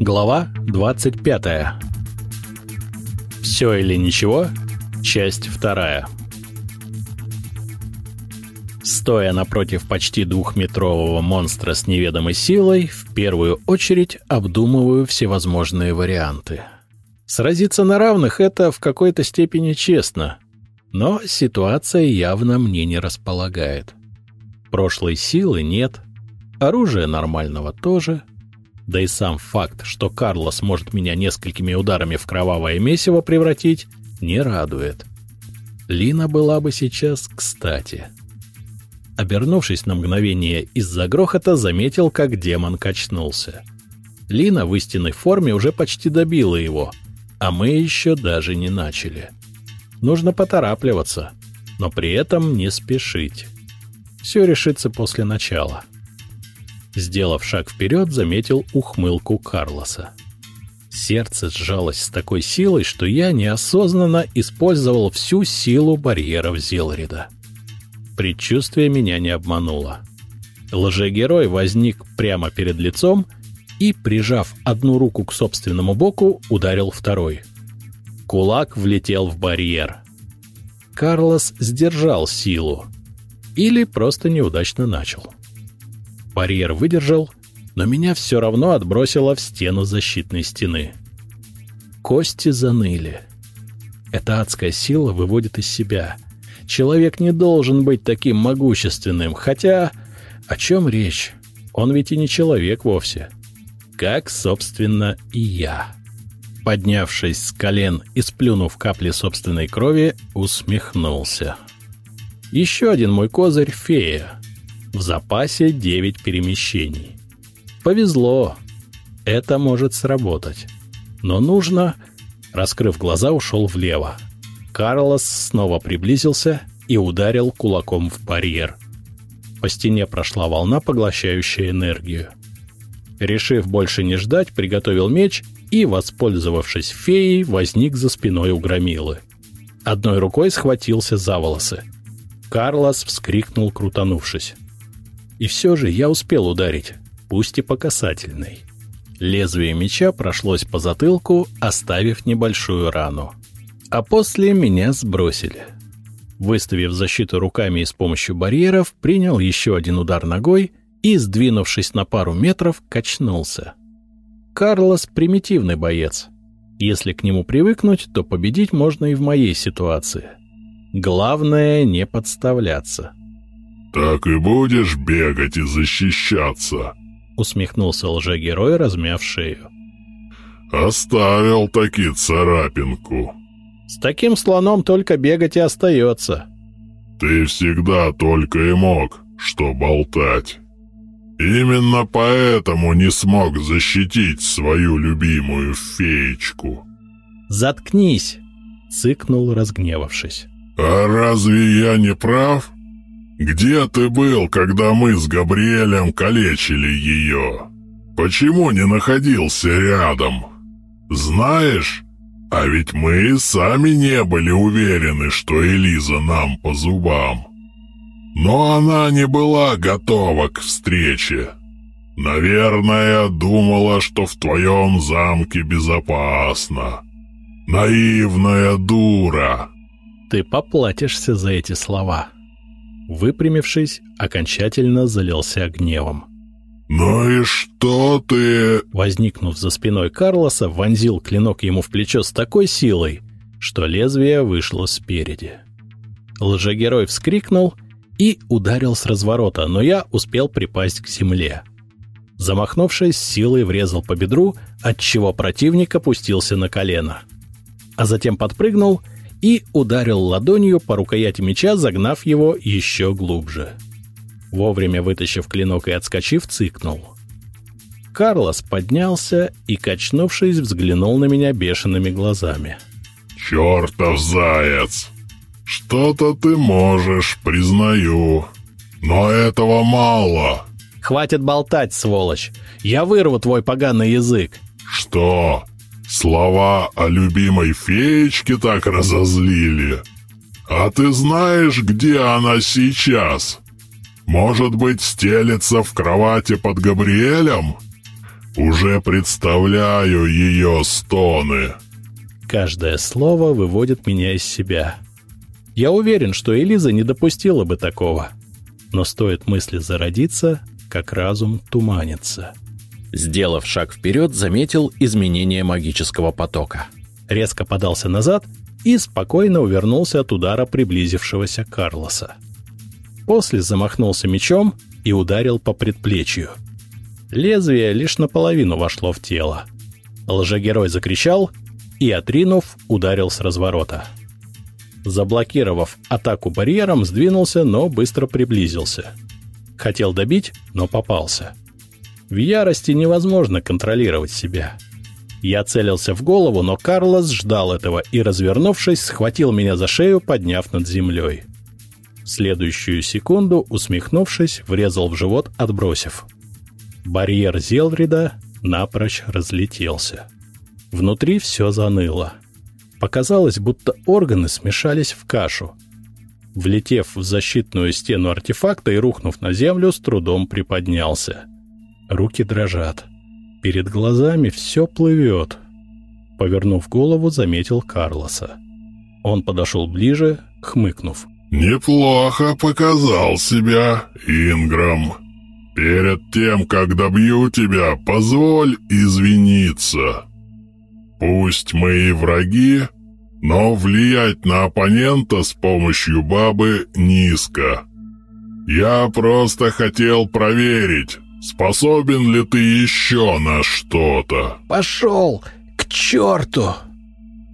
Глава 25. Все или ничего? Часть вторая. Стоя напротив почти двухметрового монстра с неведомой силой, в первую очередь обдумываю всевозможные варианты. Сразиться на равных — это в какой-то степени честно, но ситуация явно мне не располагает. Прошлой силы нет, оружия нормального тоже — да и сам факт, что Карлос может меня несколькими ударами в кровавое месиво превратить, не радует. Лина была бы сейчас кстати. Обернувшись на мгновение из-за грохота, заметил, как демон качнулся. Лина в истинной форме уже почти добила его, а мы еще даже не начали. Нужно поторапливаться, но при этом не спешить. Все решится после начала. Сделав шаг вперед, заметил ухмылку Карлоса. Сердце сжалось с такой силой, что я неосознанно использовал всю силу барьеров Зелрида. Предчувствие меня не обмануло. Лжегерой возник прямо перед лицом и, прижав одну руку к собственному боку, ударил второй. Кулак влетел в барьер. Карлос сдержал силу. Или просто неудачно начал. — Барьер выдержал, но меня все равно отбросило в стену защитной стены. Кости заныли. Эта адская сила выводит из себя. Человек не должен быть таким могущественным, хотя... О чем речь? Он ведь и не человек вовсе. Как, собственно, и я. Поднявшись с колен и сплюнув капли собственной крови, усмехнулся. Еще один мой козырь — фея. В запасе 9 перемещений. Повезло. Это может сработать. Но нужно... Раскрыв глаза, ушел влево. Карлос снова приблизился и ударил кулаком в барьер. По стене прошла волна, поглощающая энергию. Решив больше не ждать, приготовил меч и, воспользовавшись феей, возник за спиной у громилы. Одной рукой схватился за волосы. Карлос вскрикнул, крутанувшись. И все же я успел ударить, пусть и по касательной. Лезвие меча прошлось по затылку, оставив небольшую рану. А после меня сбросили. Выставив защиту руками и с помощью барьеров, принял еще один удар ногой и, сдвинувшись на пару метров, качнулся. Карлос — примитивный боец. Если к нему привыкнуть, то победить можно и в моей ситуации. Главное — не подставляться. «Так и будешь бегать и защищаться?» — усмехнулся лжегерой, размяв шею. «Оставил таки царапинку». «С таким слоном только бегать и остается». «Ты всегда только и мог, что болтать. Именно поэтому не смог защитить свою любимую феечку». «Заткнись!» — цыкнул, разгневавшись. «А разве я не прав?» «Где ты был, когда мы с Габриэлем калечили ее? Почему не находился рядом? Знаешь, а ведь мы сами не были уверены, что Элиза нам по зубам. Но она не была готова к встрече. Наверное, думала, что в твоем замке безопасно. Наивная дура!» «Ты поплатишься за эти слова», выпрямившись, окончательно залился гневом. «Ну и что ты...» Возникнув за спиной Карлоса, вонзил клинок ему в плечо с такой силой, что лезвие вышло спереди. Лжегерой вскрикнул и ударил с разворота, но я успел припасть к земле. Замахнувшись, силой врезал по бедру, отчего противник опустился на колено. А затем подпрыгнул и ударил ладонью по рукояти меча, загнав его еще глубже. Вовремя вытащив клинок и отскочив, цыкнул. Карлос поднялся и, качнувшись, взглянул на меня бешеными глазами. «Чертов заяц! Что-то ты можешь, признаю. Но этого мало!» «Хватит болтать, сволочь! Я вырву твой поганый язык!» «Что? Слова о любимой феечке так разозлили. А ты знаешь, где она сейчас? Может быть, стелется в кровати под Габриэлем? Уже представляю ее стоны. Каждое слово выводит меня из себя. Я уверен, что Элиза не допустила бы такого. Но стоит мысли зародиться, как разум туманится. Сделав шаг вперед, заметил изменение магического потока. Резко подался назад и спокойно увернулся от удара приблизившегося Карлоса. После замахнулся мечом и ударил по предплечью. Лезвие лишь наполовину вошло в тело. Лжегерой закричал и, отринув, ударил с разворота. Заблокировав атаку барьером, сдвинулся, но быстро приблизился. Хотел добить, но попался. В ярости невозможно контролировать себя. Я целился в голову, но Карлос ждал этого и, развернувшись, схватил меня за шею, подняв над землей. В следующую секунду, усмехнувшись, врезал в живот, отбросив. Барьер Зелрида напрочь разлетелся. Внутри все заныло. Показалось, будто органы смешались в кашу. Влетев в защитную стену артефакта и рухнув на землю, с трудом приподнялся. Руки дрожат. Перед глазами все плывет. Повернув голову, заметил Карлоса. Он подошел ближе, хмыкнув. «Неплохо показал себя, Инграм. Перед тем, как добью тебя, позволь извиниться. Пусть мы и враги, но влиять на оппонента с помощью бабы низко. Я просто хотел проверить, способен ли ты еще на что-то. Пошел к черту!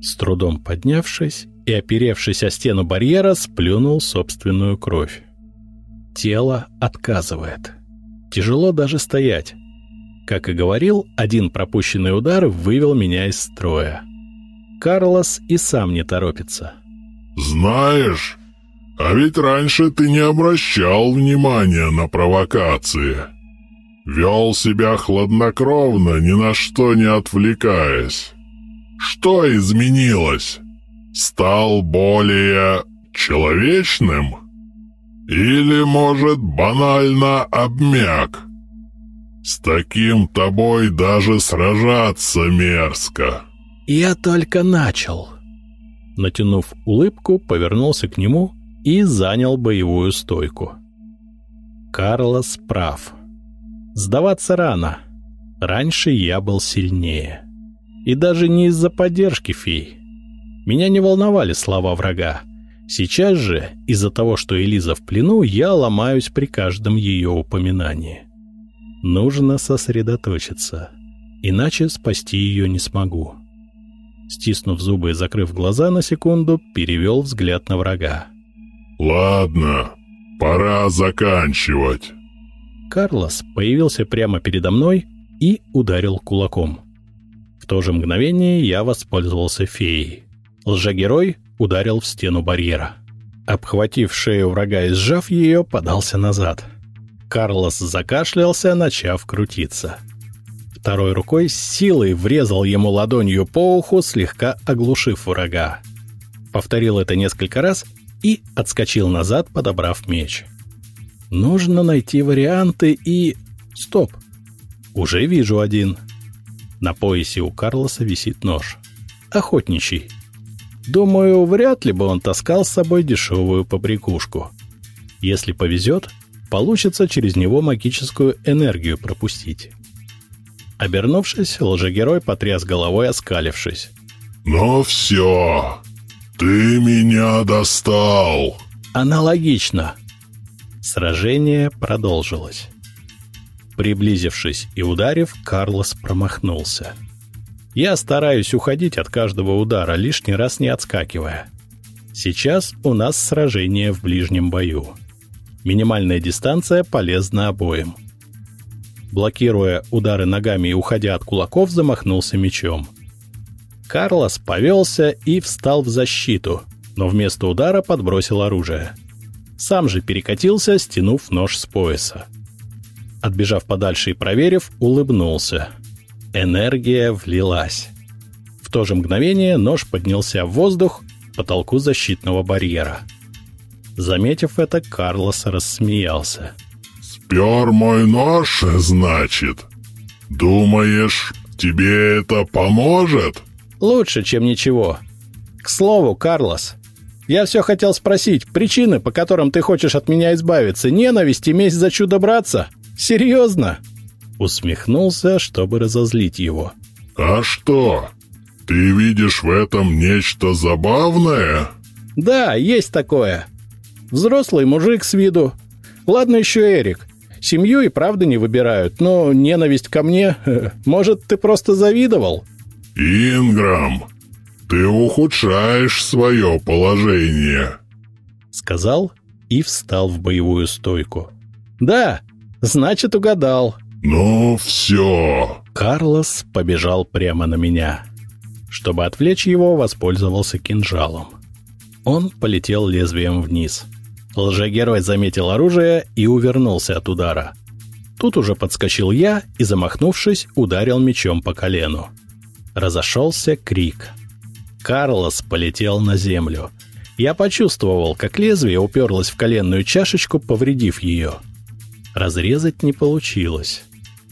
С трудом поднявшись и оперевшись о стену барьера, сплюнул собственную кровь. Тело отказывает. Тяжело даже стоять. Как и говорил, один пропущенный удар вывел меня из строя. Карлос и сам не торопится. «Знаешь, а ведь раньше ты не обращал внимания на провокации. Вел себя хладнокровно, ни на что не отвлекаясь. Что изменилось? Стал более человечным? Или, может, банально обмяк?» С таким тобой даже сражаться мерзко. Я только начал. Натянув улыбку, повернулся к нему и занял боевую стойку. Карлос прав. Сдаваться рано. Раньше я был сильнее. И даже не из-за поддержки фей. Меня не волновали слова врага. Сейчас же, из-за того, что Элиза в плену, я ломаюсь при каждом ее упоминании. Нужно сосредоточиться, иначе спасти ее не смогу. Стиснув зубы и закрыв глаза на секунду, перевел взгляд на врага. «Ладно, пора заканчивать». Карлос появился прямо передо мной и ударил кулаком. В то же мгновение я воспользовался феей. Лжегерой ударил в стену барьера. Обхватив шею врага и сжав ее, подался назад. Карлос закашлялся, начав крутиться. Второй рукой с силой врезал ему ладонью по уху, слегка оглушив врага. Повторил это несколько раз и отскочил назад, подобрав меч. Нужно найти варианты и... Стоп! Уже вижу один. На поясе у Карлоса висит нож. Охотничий. Думаю, вряд ли бы он таскал с собой дешевую побрякушку. Если повезет, получится через него магическую энергию пропустить. Обернувшись, лжегерой потряс головой, оскалившись. «Ну все, ты меня достал!» Аналогично. Сражение продолжилось. Приблизившись и ударив, Карлос промахнулся. Я стараюсь уходить от каждого удара, лишний раз не отскакивая. Сейчас у нас сражение в ближнем бою. Минимальная дистанция полезна обоим. Блокируя удары ногами и уходя от кулаков, замахнулся мечом. Карлос повелся и встал в защиту, но вместо удара подбросил оружие. Сам же перекатился, стянув нож с пояса. Отбежав подальше и проверив, улыбнулся. Энергия влилась. В то же мгновение нож поднялся в воздух к потолку защитного барьера. Заметив это, Карлос рассмеялся. «Спер мой нож, значит? Думаешь, тебе это поможет? Лучше, чем ничего. К слову, Карлос, я все хотел спросить, причины, по которым ты хочешь от меня избавиться, ненависть и месть за чудо братца? Серьезно?» Усмехнулся, чтобы разозлить его. «А что? Ты видишь в этом нечто забавное?» «Да, есть такое. Взрослый мужик с виду. Ладно еще Эрик. Семью и правда не выбирают, но ненависть ко мне... Может, ты просто завидовал?» «Инграм, ты ухудшаешь свое положение», — сказал и встал в боевую стойку. «Да, значит, угадал». «Ну все». Карлос побежал прямо на меня. Чтобы отвлечь его, воспользовался кинжалом. Он полетел лезвием вниз. Лжегерой заметил оружие и увернулся от удара. Тут уже подскочил я и, замахнувшись, ударил мечом по колену. Разошелся крик. Карлос полетел на землю. Я почувствовал, как лезвие уперлось в коленную чашечку, повредив ее. Разрезать не получилось.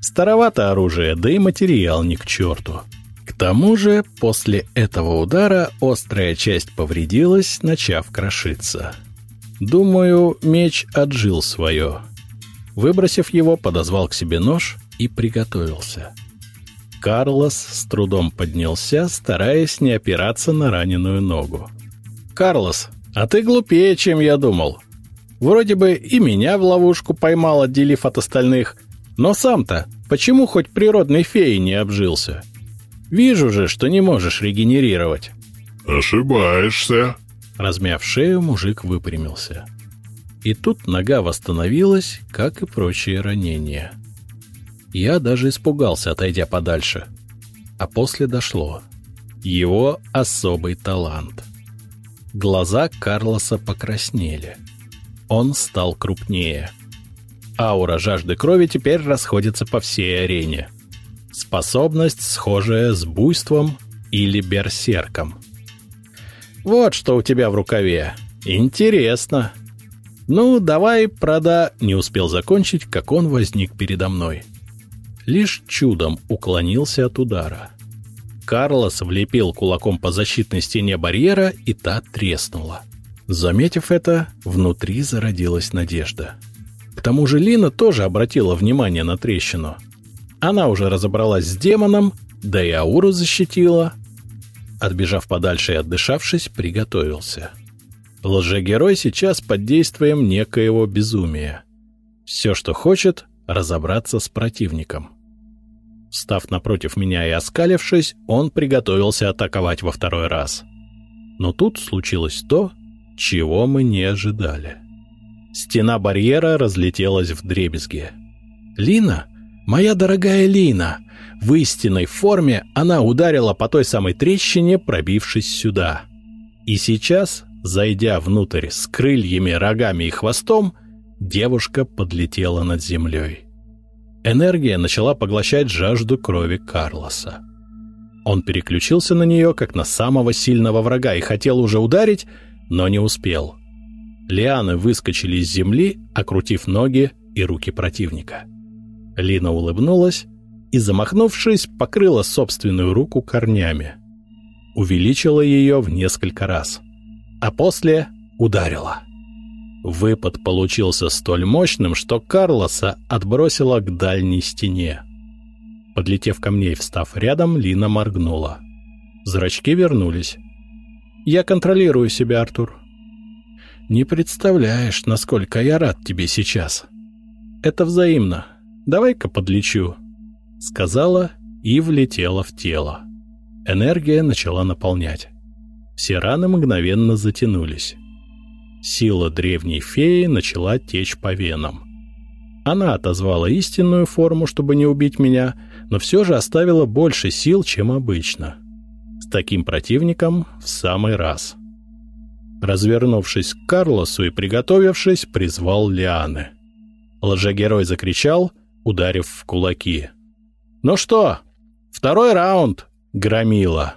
Старовато оружие, да и материал ни к черту. К тому же, после этого удара острая часть повредилась, начав крошиться. Думаю, меч отжил свое. Выбросив его, подозвал к себе нож и приготовился. Карлос с трудом поднялся, стараясь не опираться на раненую ногу. «Карлос, а ты глупее, чем я думал. Вроде бы и меня в ловушку поймал, отделив от остальных. Но сам-то почему хоть природной феей не обжился? Вижу же, что не можешь регенерировать». «Ошибаешься», Размяв шею, мужик выпрямился. И тут нога восстановилась, как и прочие ранения. Я даже испугался, отойдя подальше. А после дошло. Его особый талант. Глаза Карлоса покраснели. Он стал крупнее. Аура жажды крови теперь расходится по всей арене. Способность, схожая с буйством или берсерком. Вот что у тебя в рукаве. Интересно. Ну, давай, прода... Не успел закончить, как он возник передо мной лишь чудом уклонился от удара. Карлос влепил кулаком по защитной стене барьера, и та треснула. Заметив это, внутри зародилась надежда. К тому же Лина тоже обратила внимание на трещину. Она уже разобралась с демоном, да и ауру защитила. Отбежав подальше и отдышавшись, приготовился. Лжегерой сейчас под действием некоего безумия. Все, что хочет, разобраться с противником. Став напротив меня и оскалившись, он приготовился атаковать во второй раз. Но тут случилось то, чего мы не ожидали. Стена барьера разлетелась в дребезги. «Лина? Моя дорогая Лина!» В истинной форме она ударила по той самой трещине, пробившись сюда. И сейчас, зайдя внутрь с крыльями, рогами и хвостом, девушка подлетела над землей. Энергия начала поглощать жажду крови Карлоса. Он переключился на нее, как на самого сильного врага, и хотел уже ударить, но не успел. Лианы выскочили из земли, окрутив ноги и руки противника. Лина улыбнулась и, замахнувшись, покрыла собственную руку корнями. Увеличила ее в несколько раз, а после ударила. Выпад получился столь мощным, что Карлоса отбросило к дальней стене. Подлетев ко мне и встав рядом, Лина моргнула. Зрачки вернулись. «Я контролирую себя, Артур». «Не представляешь, насколько я рад тебе сейчас». «Это взаимно. Давай-ка подлечу», — сказала и влетела в тело. Энергия начала наполнять. Все раны мгновенно затянулись. Сила древней феи начала течь по венам. Она отозвала истинную форму, чтобы не убить меня, но все же оставила больше сил, чем обычно. С таким противником в самый раз. Развернувшись к Карлосу и приготовившись, призвал Лианы. Лжегерой закричал, ударив в кулаки. «Ну что, второй раунд, громила!»